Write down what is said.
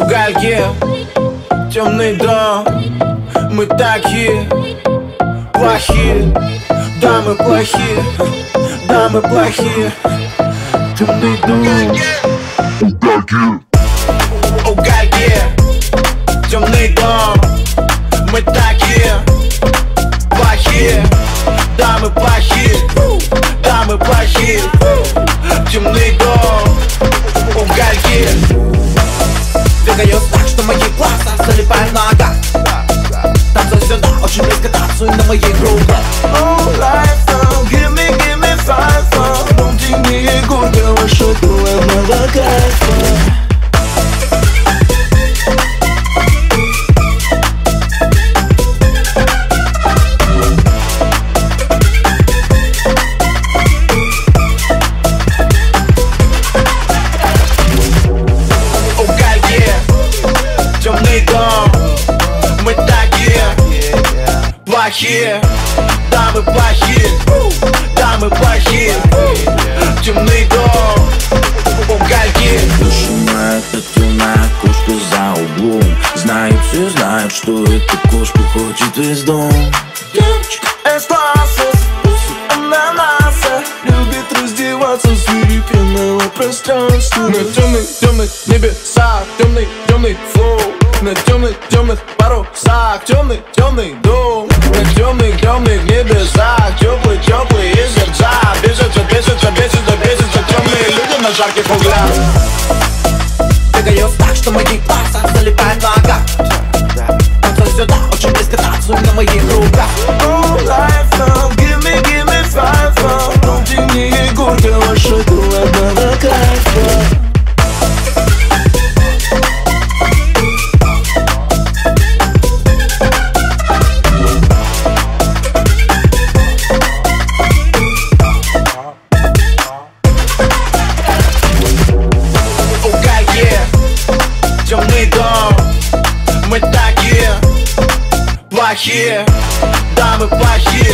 угольке Темный дом. Мы такие плохие. Да, мы плохие. Да, мы плохие. Темный дом. Угольки Мои глаза залипают нога Танцуй сюда, очень близко танцуй на Oh, life Плохие. Да, мы плохие. Да, мы плохие. Темный дом. Угольки это темная кошка за углом. Знают все, знают, что эта кошка хочет весь дом Девочка из класса с ананаса Любит раздеваться в свирепенного пространства. На темных, темных небесах Темный, темный флоу. На темных, темных парусах Темный, темный дом На темных, темных небесах. Теплый, теплые сердца. Бесятся, бесятся, бесятся, бесятся Темные люди на жарких углях. Двигаюсь так, что мои глаза залипают нога Танцуй сюда, очень близко танцуй на моих руках Плохие Да, мы плохие